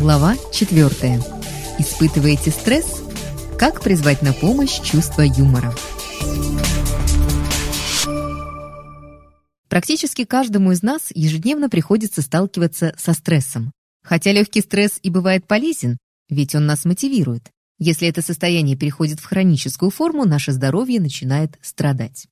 Глава 4. Испытываете стресс? Как призвать на помощь чувство юмора? Практически каждому из нас ежедневно приходится сталкиваться со стрессом. Хотя легкий стресс и бывает полезен, ведь он нас мотивирует. Если это состояние переходит в хроническую форму, наше здоровье начинает страдать.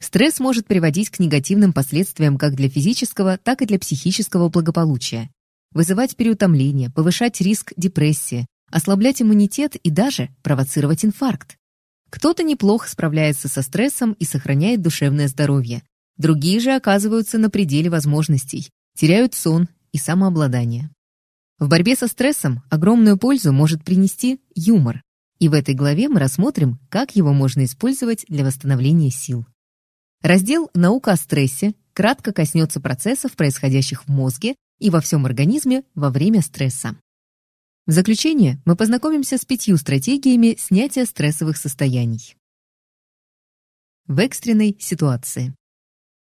Стресс может приводить к негативным последствиям как для физического, так и для психического благополучия вызывать переутомление, повышать риск депрессии, ослаблять иммунитет и даже провоцировать инфаркт. Кто-то неплохо справляется со стрессом и сохраняет душевное здоровье. Другие же оказываются на пределе возможностей, теряют сон и самообладание. В борьбе со стрессом огромную пользу может принести юмор. И в этой главе мы рассмотрим, как его можно использовать для восстановления сил. Раздел «Наука о стрессе» кратко коснется процессов, происходящих в мозге и во всем организме во время стресса. В заключение мы познакомимся с пятью стратегиями снятия стрессовых состояний. В экстренной ситуации.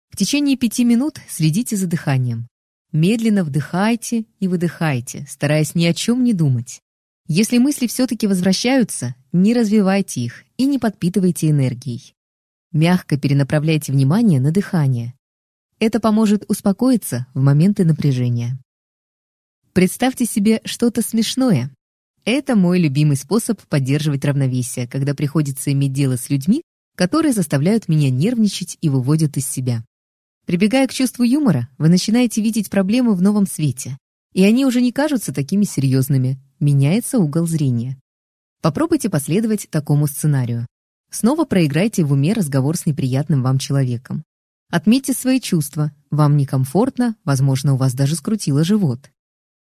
В течение пяти минут следите за дыханием. Медленно вдыхайте и выдыхайте, стараясь ни о чем не думать. Если мысли все-таки возвращаются, не развивайте их и не подпитывайте энергией. Мягко перенаправляйте внимание на дыхание. Это поможет успокоиться в моменты напряжения. Представьте себе что-то смешное. Это мой любимый способ поддерживать равновесие, когда приходится иметь дело с людьми, которые заставляют меня нервничать и выводят из себя. Прибегая к чувству юмора, вы начинаете видеть проблемы в новом свете, и они уже не кажутся такими серьезными, меняется угол зрения. Попробуйте последовать такому сценарию. Снова проиграйте в уме разговор с неприятным вам человеком. Отметьте свои чувства. Вам некомфортно, возможно, у вас даже скрутило живот.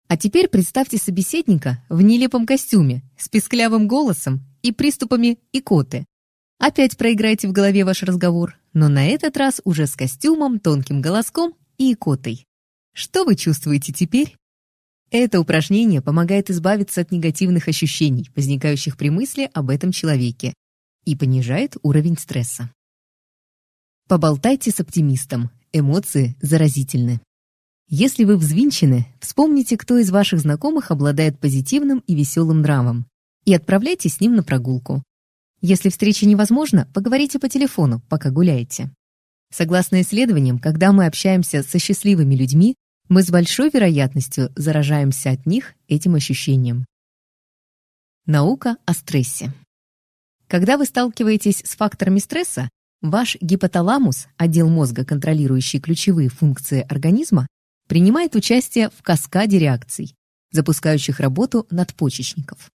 А теперь представьте собеседника в нелепом костюме, с писклявым голосом и приступами икоты. Опять проиграйте в голове ваш разговор, но на этот раз уже с костюмом, тонким голоском и икотой. Что вы чувствуете теперь? Это упражнение помогает избавиться от негативных ощущений, возникающих при мысли об этом человеке, и понижает уровень стресса. Поболтайте с оптимистом. Эмоции заразительны. Если вы взвинчены, вспомните, кто из ваших знакомых обладает позитивным и веселым нравом, и отправляйтесь с ним на прогулку. Если встреча невозможна, поговорите по телефону, пока гуляете. Согласно исследованиям, когда мы общаемся со счастливыми людьми, мы с большой вероятностью заражаемся от них этим ощущением. Наука о стрессе. Когда вы сталкиваетесь с факторами стресса, Ваш гипоталамус, отдел мозга, контролирующий ключевые функции организма, принимает участие в каскаде реакций, запускающих работу надпочечников.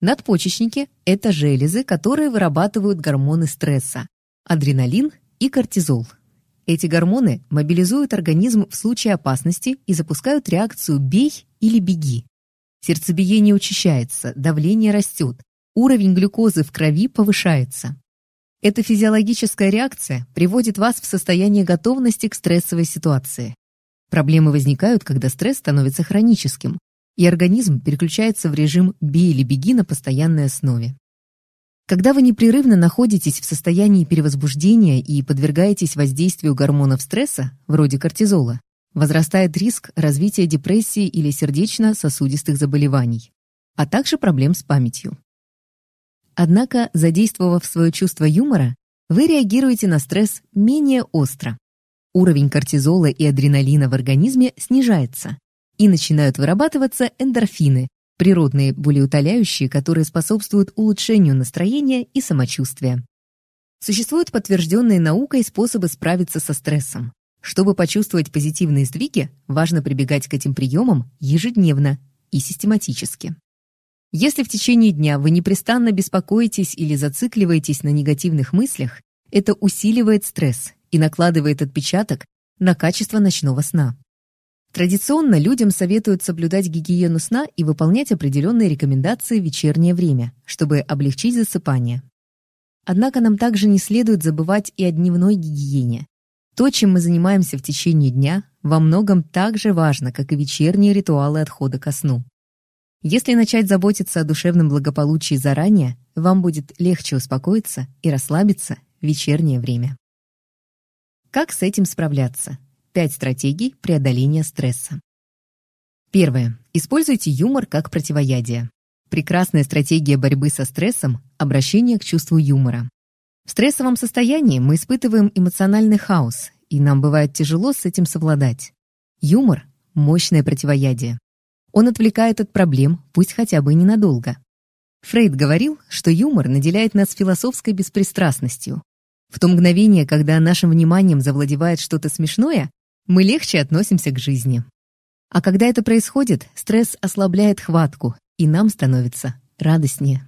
Надпочечники – это железы, которые вырабатывают гормоны стресса – адреналин и кортизол. Эти гормоны мобилизуют организм в случае опасности и запускают реакцию «бей» или «беги». Сердцебиение учащается, давление растет, уровень глюкозы в крови повышается. Эта физиологическая реакция приводит вас в состояние готовности к стрессовой ситуации. Проблемы возникают, когда стресс становится хроническим, и организм переключается в режим «бей или беги» на постоянной основе. Когда вы непрерывно находитесь в состоянии перевозбуждения и подвергаетесь воздействию гормонов стресса, вроде кортизола, возрастает риск развития депрессии или сердечно-сосудистых заболеваний, а также проблем с памятью. Однако, задействовав свое чувство юмора, вы реагируете на стресс менее остро. Уровень кортизола и адреналина в организме снижается, и начинают вырабатываться эндорфины, природные болеутоляющие, которые способствуют улучшению настроения и самочувствия. Существуют подтвержденные наукой способы справиться со стрессом. Чтобы почувствовать позитивные сдвиги, важно прибегать к этим приемам ежедневно и систематически. Если в течение дня вы непрестанно беспокоитесь или зацикливаетесь на негативных мыслях, это усиливает стресс и накладывает отпечаток на качество ночного сна. Традиционно людям советуют соблюдать гигиену сна и выполнять определенные рекомендации в вечернее время, чтобы облегчить засыпание. Однако нам также не следует забывать и о дневной гигиене. То, чем мы занимаемся в течение дня, во многом так же важно, как и вечерние ритуалы отхода ко сну. Если начать заботиться о душевном благополучии заранее, вам будет легче успокоиться и расслабиться в вечернее время. Как с этим справляться? Пять стратегий преодоления стресса. Первое. Используйте юмор как противоядие. Прекрасная стратегия борьбы со стрессом – обращение к чувству юмора. В стрессовом состоянии мы испытываем эмоциональный хаос, и нам бывает тяжело с этим совладать. Юмор – мощное противоядие. Он отвлекает от проблем, пусть хотя бы ненадолго. Фрейд говорил, что юмор наделяет нас философской беспристрастностью. В то мгновение, когда нашим вниманием завладевает что-то смешное, мы легче относимся к жизни. А когда это происходит, стресс ослабляет хватку, и нам становится радостнее.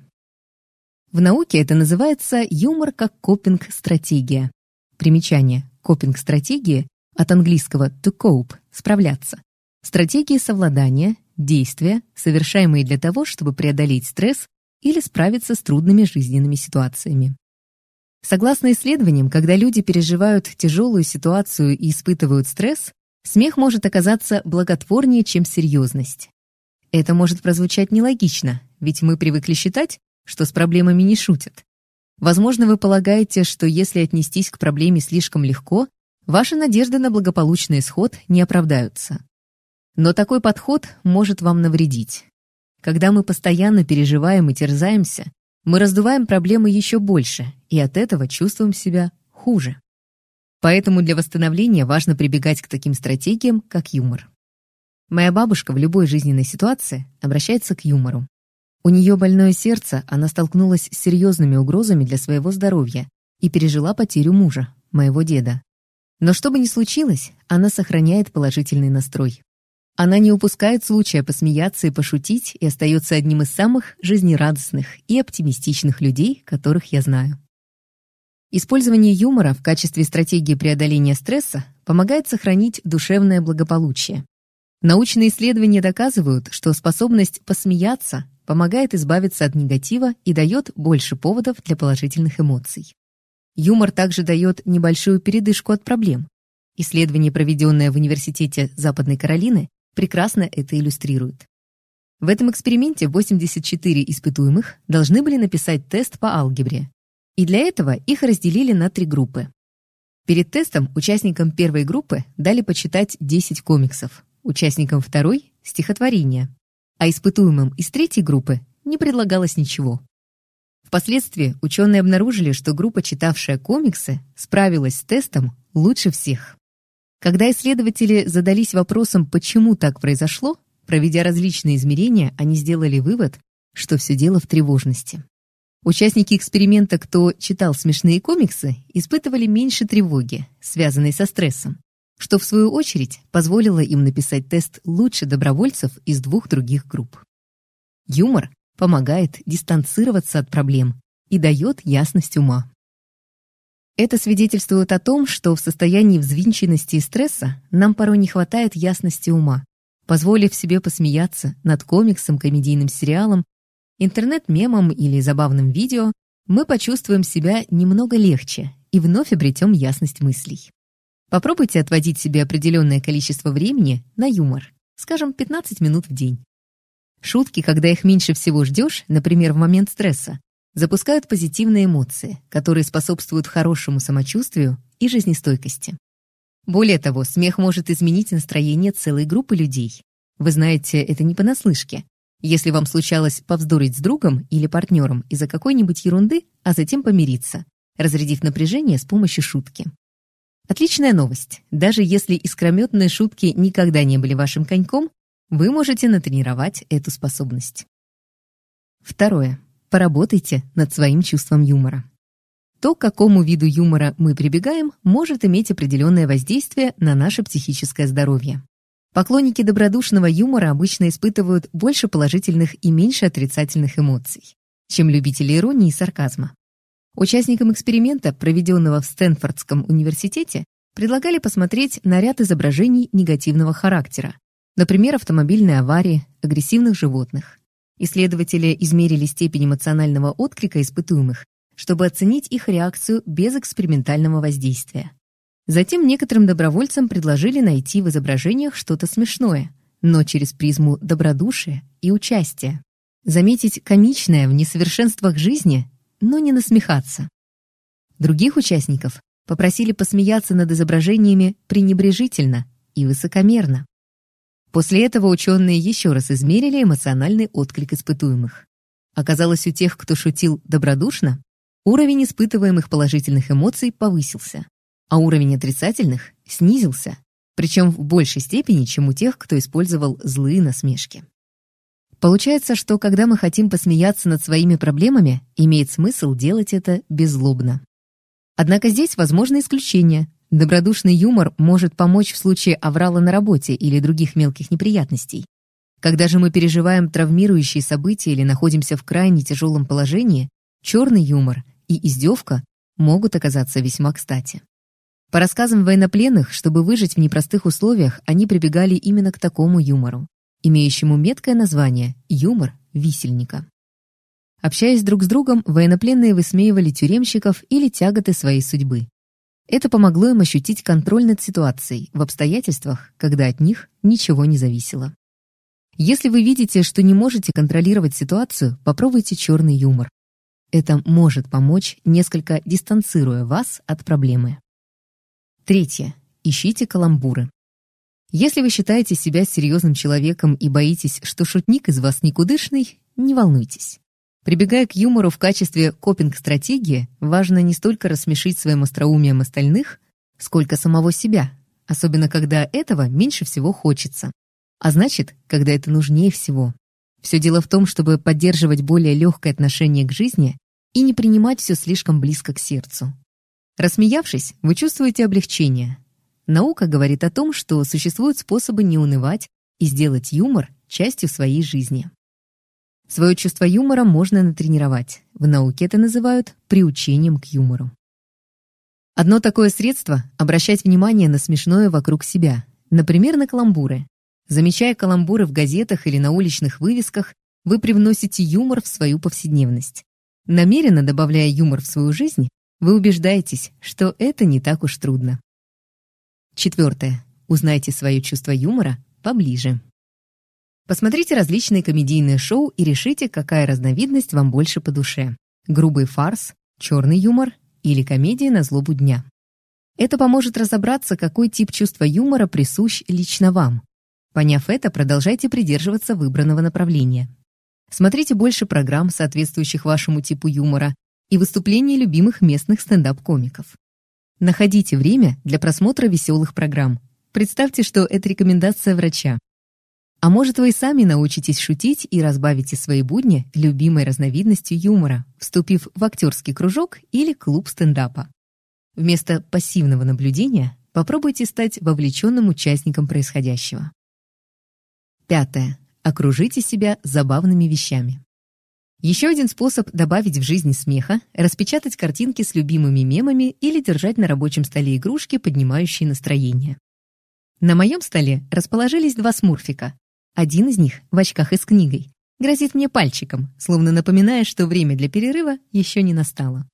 В науке это называется юмор как копинг-стратегия. Примечание. Копинг-стратегии от английского to cope – справляться. Стратегии совладания, действия, совершаемые для того, чтобы преодолеть стресс или справиться с трудными жизненными ситуациями. Согласно исследованиям, когда люди переживают тяжелую ситуацию и испытывают стресс, смех может оказаться благотворнее, чем серьезность. Это может прозвучать нелогично, ведь мы привыкли считать, что с проблемами не шутят. Возможно, вы полагаете, что если отнестись к проблеме слишком легко, ваши надежды на благополучный исход не оправдаются. Но такой подход может вам навредить. Когда мы постоянно переживаем и терзаемся, мы раздуваем проблемы еще больше, и от этого чувствуем себя хуже. Поэтому для восстановления важно прибегать к таким стратегиям, как юмор. Моя бабушка в любой жизненной ситуации обращается к юмору. У нее больное сердце, она столкнулась с серьезными угрозами для своего здоровья и пережила потерю мужа, моего деда. Но что бы ни случилось, она сохраняет положительный настрой. Она не упускает случая посмеяться и пошутить и остается одним из самых жизнерадостных и оптимистичных людей, которых я знаю. Использование юмора в качестве стратегии преодоления стресса помогает сохранить душевное благополучие. Научные исследования доказывают, что способность посмеяться помогает избавиться от негатива и дает больше поводов для положительных эмоций. Юмор также дает небольшую передышку от проблем. Исследование, проведенное в Университете Западной Каролины, прекрасно это иллюстрирует. В этом эксперименте 84 испытуемых должны были написать тест по алгебре. И для этого их разделили на три группы. Перед тестом участникам первой группы дали почитать 10 комиксов, участникам второй — стихотворения, а испытуемым из третьей группы не предлагалось ничего. Впоследствии ученые обнаружили, что группа, читавшая комиксы, справилась с тестом лучше всех. Когда исследователи задались вопросом, почему так произошло, проведя различные измерения, они сделали вывод, что все дело в тревожности. Участники эксперимента, кто читал смешные комиксы, испытывали меньше тревоги, связанной со стрессом, что в свою очередь позволило им написать тест лучше добровольцев из двух других групп. Юмор помогает дистанцироваться от проблем и дает ясность ума. Это свидетельствует о том, что в состоянии взвинченности и стресса нам порой не хватает ясности ума. Позволив себе посмеяться над комиксом, комедийным сериалом, интернет-мемом или забавным видео, мы почувствуем себя немного легче и вновь обретем ясность мыслей. Попробуйте отводить себе определенное количество времени на юмор, скажем, 15 минут в день. Шутки, когда их меньше всего ждешь, например, в момент стресса, запускают позитивные эмоции, которые способствуют хорошему самочувствию и жизнестойкости. Более того, смех может изменить настроение целой группы людей. Вы знаете, это не понаслышке. Если вам случалось повздорить с другом или партнером из-за какой-нибудь ерунды, а затем помириться, разрядив напряжение с помощью шутки. Отличная новость. Даже если искрометные шутки никогда не были вашим коньком, вы можете натренировать эту способность. Второе. Поработайте над своим чувством юмора. То, к какому виду юмора мы прибегаем, может иметь определенное воздействие на наше психическое здоровье. Поклонники добродушного юмора обычно испытывают больше положительных и меньше отрицательных эмоций, чем любители иронии и сарказма. Участникам эксперимента, проведенного в Стэнфордском университете, предлагали посмотреть на ряд изображений негативного характера, например, автомобильные аварии, агрессивных животных. Исследователи измерили степень эмоционального отклика испытуемых, чтобы оценить их реакцию без экспериментального воздействия. Затем некоторым добровольцам предложили найти в изображениях что-то смешное, но через призму добродушия и участия. Заметить комичное в несовершенствах жизни, но не насмехаться. Других участников попросили посмеяться над изображениями пренебрежительно и высокомерно. После этого ученые еще раз измерили эмоциональный отклик испытуемых. Оказалось, у тех, кто шутил добродушно, уровень испытываемых положительных эмоций повысился, а уровень отрицательных снизился, причем в большей степени, чем у тех, кто использовал злые насмешки. Получается, что когда мы хотим посмеяться над своими проблемами, имеет смысл делать это беззлобно. Однако здесь возможны исключения. Добродушный юмор может помочь в случае аврала на работе или других мелких неприятностей. Когда же мы переживаем травмирующие события или находимся в крайне тяжелом положении, черный юмор и издевка могут оказаться весьма кстати. По рассказам военнопленных, чтобы выжить в непростых условиях, они прибегали именно к такому юмору, имеющему меткое название «юмор висельника». Общаясь друг с другом, военнопленные высмеивали тюремщиков или тяготы своей судьбы. Это помогло им ощутить контроль над ситуацией в обстоятельствах, когда от них ничего не зависело. Если вы видите, что не можете контролировать ситуацию, попробуйте черный юмор. Это может помочь, несколько дистанцируя вас от проблемы. Третье. Ищите каламбуры. Если вы считаете себя серьезным человеком и боитесь, что шутник из вас никудышный, не волнуйтесь. Прибегая к юмору в качестве копинг-стратегии, важно не столько рассмешить своим остроумием остальных, сколько самого себя, особенно когда этого меньше всего хочется. А значит, когда это нужнее всего. Все дело в том, чтобы поддерживать более легкое отношение к жизни и не принимать все слишком близко к сердцу. Рассмеявшись, вы чувствуете облегчение. Наука говорит о том, что существуют способы не унывать и сделать юмор частью своей жизни. Свое чувство юмора можно натренировать. В науке это называют приучением к юмору. Одно такое средство — обращать внимание на смешное вокруг себя, например, на каламбуры. Замечая каламбуры в газетах или на уличных вывесках, вы привносите юмор в свою повседневность. Намеренно добавляя юмор в свою жизнь, вы убеждаетесь, что это не так уж трудно. Четвертое. Узнайте свое чувство юмора поближе. Посмотрите различные комедийные шоу и решите, какая разновидность вам больше по душе. Грубый фарс, черный юмор или комедия на злобу дня. Это поможет разобраться, какой тип чувства юмора присущ лично вам. Поняв это, продолжайте придерживаться выбранного направления. Смотрите больше программ, соответствующих вашему типу юмора, и выступления любимых местных стендап-комиков. Находите время для просмотра веселых программ. Представьте, что это рекомендация врача. А может, вы и сами научитесь шутить и разбавите свои будни любимой разновидностью юмора, вступив в актерский кружок или клуб стендапа. Вместо пассивного наблюдения попробуйте стать вовлеченным участником происходящего. Пятое. Окружите себя забавными вещами. Еще один способ добавить в жизнь смеха — распечатать картинки с любимыми мемами или держать на рабочем столе игрушки, поднимающие настроение. На моем столе расположились два смурфика. Один из них, в очках и с книгой, грозит мне пальчиком, словно напоминая, что время для перерыва еще не настало.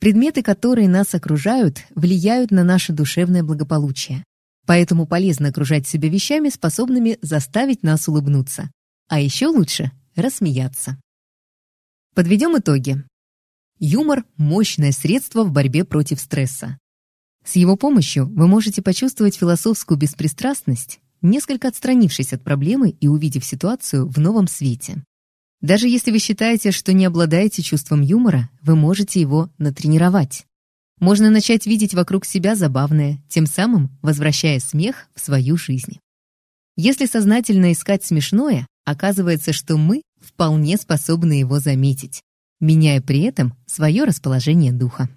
Предметы, которые нас окружают, влияют на наше душевное благополучие. Поэтому полезно окружать себя вещами, способными заставить нас улыбнуться. А еще лучше — рассмеяться. Подведем итоги. Юмор – мощное средство в борьбе против стресса. С его помощью вы можете почувствовать философскую беспристрастность, несколько отстранившись от проблемы и увидев ситуацию в новом свете. Даже если вы считаете, что не обладаете чувством юмора, вы можете его натренировать. Можно начать видеть вокруг себя забавное, тем самым возвращая смех в свою жизнь. Если сознательно искать смешное, оказывается, что мы вполне способны его заметить, меняя при этом свое расположение духа.